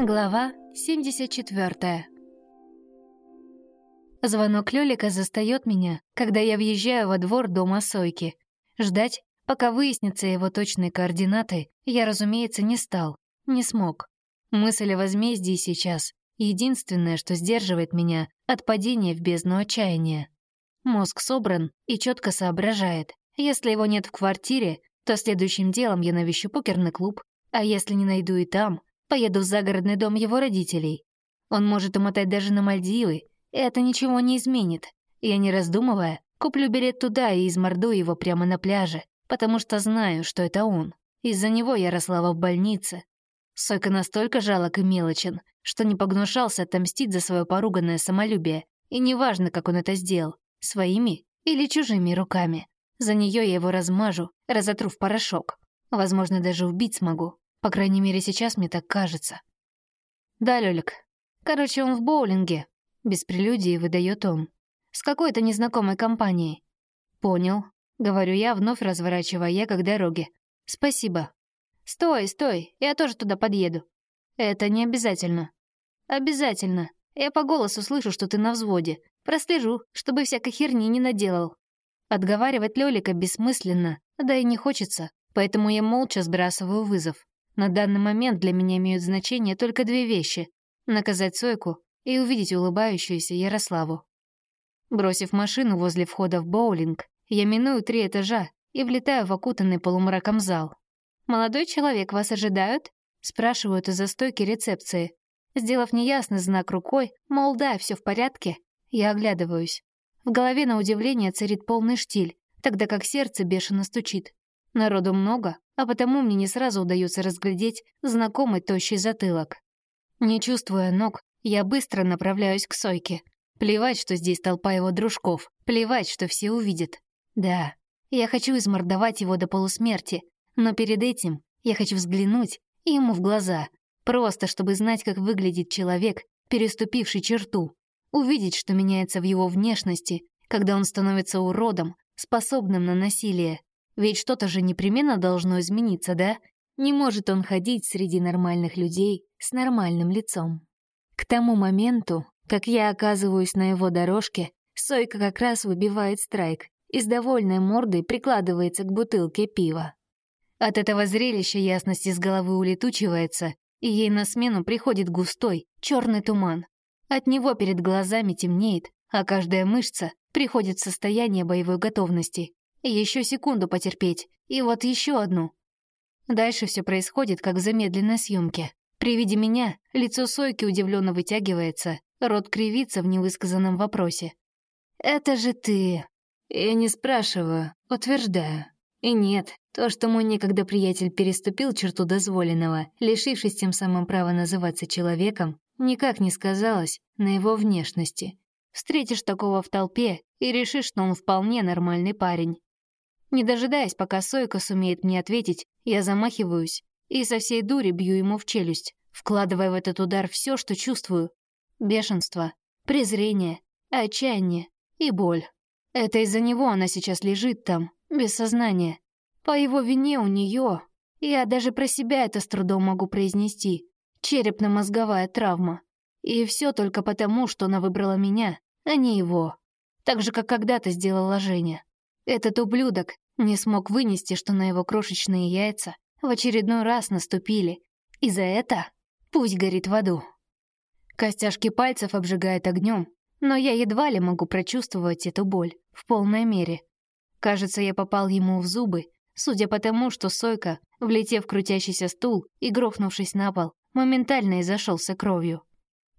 Глава 74 Звонок Лёлика застаёт меня, когда я въезжаю во двор дома Сойки. Ждать, пока выяснятся его точные координаты, я, разумеется, не стал, не смог. Мысль о возмездии сейчас — единственное, что сдерживает меня от падения в бездну отчаяния. Мозг собран и четко соображает. Если его нет в квартире, то следующим делом я навещу покерный клуб, а если не найду и там, Поеду в загородный дом его родителей. Он может умотать даже на Мальдивы, и это ничего не изменит. Я, не раздумывая, куплю билет туда и изморду его прямо на пляже, потому что знаю, что это он. Из-за него я росла в больнице. Сойка настолько жалок и мелочен, что не погнушался отомстить за свое поруганное самолюбие, и неважно, как он это сделал, своими или чужими руками. За нее я его размажу, разотру в порошок. Возможно, даже убить смогу. По крайней мере, сейчас мне так кажется. Да, Лёлик. Короче, он в боулинге. Без прелюдии выдает он. С какой-то незнакомой компанией. Понял. Говорю я, вновь разворачивая к дороге. Спасибо. Стой, стой, я тоже туда подъеду. Это не обязательно. Обязательно. Я по голосу слышу, что ты на взводе. Прослежу, чтобы всякой херни не наделал. Отговаривать Лёлика бессмысленно, да и не хочется, поэтому я молча сбрасываю вызов. На данный момент для меня имеют значение только две вещи — наказать Сойку и увидеть улыбающуюся Ярославу. Бросив машину возле входа в боулинг, я миную три этажа и влетаю в окутанный полумраком зал. «Молодой человек, вас ожидают?» — спрашивают из-за стойки рецепции. Сделав неясный знак рукой, мол, да, все в порядке, я оглядываюсь. В голове, на удивление, царит полный штиль, тогда как сердце бешено стучит. Народу много, а потому мне не сразу удается разглядеть знакомый тощий затылок. Не чувствуя ног, я быстро направляюсь к Сойке. Плевать, что здесь толпа его дружков, плевать, что все увидят. Да, я хочу измордовать его до полусмерти, но перед этим я хочу взглянуть ему в глаза, просто чтобы знать, как выглядит человек, переступивший черту, увидеть, что меняется в его внешности, когда он становится уродом, способным на насилие. Ведь что-то же непременно должно измениться, да? Не может он ходить среди нормальных людей с нормальным лицом. К тому моменту, как я оказываюсь на его дорожке, Сойка как раз выбивает страйк и с довольной мордой прикладывается к бутылке пива. От этого зрелища ясность из головы улетучивается, и ей на смену приходит густой, черный туман. От него перед глазами темнеет, а каждая мышца приходит в состояние боевой готовности. Еще секунду потерпеть, и вот еще одну. Дальше все происходит, как в замедленной съемке. При виде меня лицо Сойки удивленно вытягивается, рот кривится в невысказанном вопросе. «Это же ты!» Я не спрашиваю, утверждаю. И нет, то, что мой некогда приятель переступил черту дозволенного, лишившись тем самым права называться человеком, никак не сказалось на его внешности. Встретишь такого в толпе и решишь, что он вполне нормальный парень. Не дожидаясь, пока Сойка сумеет мне ответить, я замахиваюсь и со всей дури бью ему в челюсть, вкладывая в этот удар все, что чувствую. Бешенство, презрение, отчаяние и боль. Это из-за него она сейчас лежит там, без сознания. По его вине у нее, я даже про себя это с трудом могу произнести, черепно-мозговая травма. И все только потому, что она выбрала меня, а не его. Так же, как когда-то сделала Женя. Этот ублюдок не смог вынести, что на его крошечные яйца в очередной раз наступили. И за это пусть горит в аду. Костяшки пальцев обжигает огнем, но я едва ли могу прочувствовать эту боль в полной мере. Кажется, я попал ему в зубы, судя по тому, что Сойка, влетев в крутящийся стул и грохнувшись на пол, моментально изошелся кровью.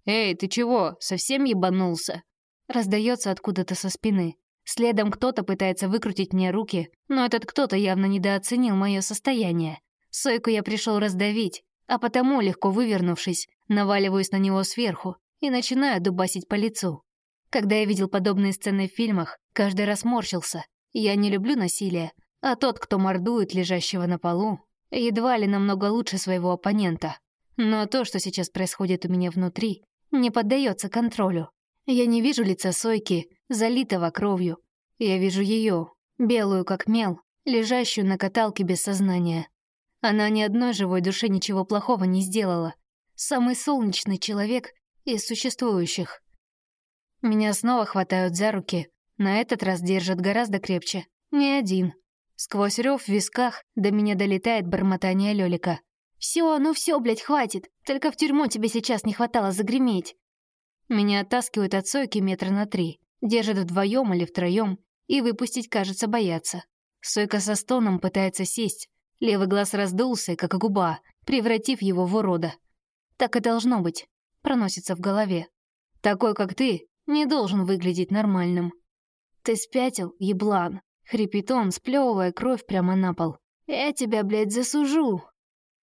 «Эй, ты чего, совсем ебанулся?» Раздается откуда-то со спины. Следом кто-то пытается выкрутить мне руки, но этот кто-то явно недооценил мое состояние. Сойку я пришел раздавить, а потому, легко вывернувшись, наваливаюсь на него сверху и начинаю дубасить по лицу. Когда я видел подобные сцены в фильмах, каждый раз морщился. Я не люблю насилие, а тот, кто мордует лежащего на полу, едва ли намного лучше своего оппонента. Но то, что сейчас происходит у меня внутри, не поддается контролю. Я не вижу лица Сойки, залитого кровью. Я вижу ее, белую как мел, лежащую на каталке без сознания. Она ни одной живой душе ничего плохого не сделала. Самый солнечный человек из существующих. Меня снова хватают за руки, на этот раз держат гораздо крепче. Не один. Сквозь рев в висках до меня долетает бормотание Лёлика. «Всё, ну всё, блядь, хватит! Только в тюрьму тебе сейчас не хватало загреметь!» Меня оттаскивают от сойки метра на три, держат вдвоем или втроем, и выпустить, кажется, боятся. Сойка со стоном пытается сесть, левый глаз раздулся, как губа, превратив его в урода. Так и должно быть, проносится в голове. Такой, как ты, не должен выглядеть нормальным. Ты спятил, еблан, хрипит он, сплевывая кровь прямо на пол. Я тебя, блядь, засужу.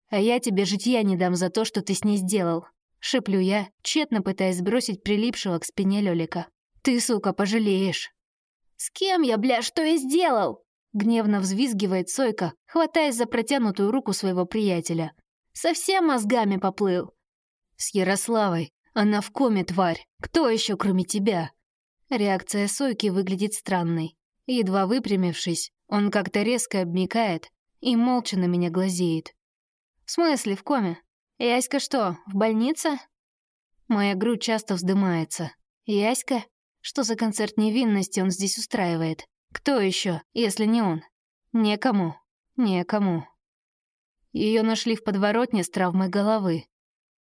А я тебе житья не дам за то, что ты с ней сделал. Шиплю я, тщетно пытаясь сбросить прилипшего к спине Лёлика. Ты, сука, пожалеешь. «С кем я, бля, что я сделал?» Гневно взвизгивает Сойка, хватаясь за протянутую руку своего приятеля. «Совсем мозгами поплыл?» «С Ярославой. Она в коме, тварь. Кто еще, кроме тебя?» Реакция Сойки выглядит странной. Едва выпрямившись, он как-то резко обмикает и молча на меня глазеет. «В смысле в коме? Яська что, в больнице?» Моя грудь часто вздымается. «Яська? Что за концерт невинности он здесь устраивает? Кто еще, если не он? Некому. Некому. Ее нашли в подворотне с травмой головы.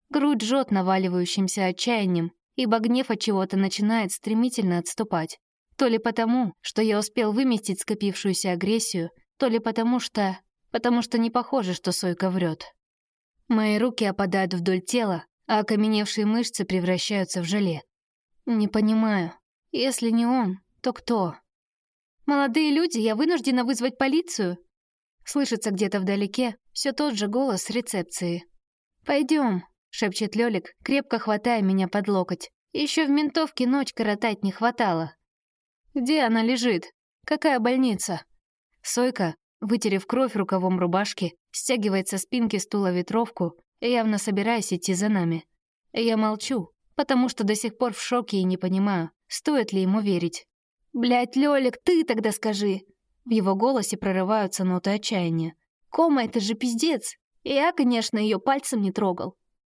Грудь жжет наваливающимся отчаянием, ибо гнев от чего-то начинает стремительно отступать. То ли потому, что я успел выместить скопившуюся агрессию, то ли потому что... потому что не похоже, что Сойка врет. Мои руки опадают вдоль тела, а окаменевшие мышцы превращаются в желе. Не понимаю, если не он, то кто? «Молодые люди, я вынуждена вызвать полицию!» Слышится где-то вдалеке все тот же голос рецепции. «Пойдем», — шепчет Лёлик, крепко хватая меня под локоть. Еще в ментовке ночь коротать не хватало. «Где она лежит? Какая больница?» Сойка, вытерев кровь рукавом рубашки, стягивает со спинки стула ветровку, явно собираясь идти за нами. Я молчу, потому что до сих пор в шоке и не понимаю, Стоит ли ему верить? «Блядь, Лёлик, ты тогда скажи!» В его голосе прорываются ноты отчаяния. «Кома — это же пиздец! Я, конечно, ее пальцем не трогал.